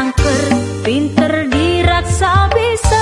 kanker pinter diraksa bisa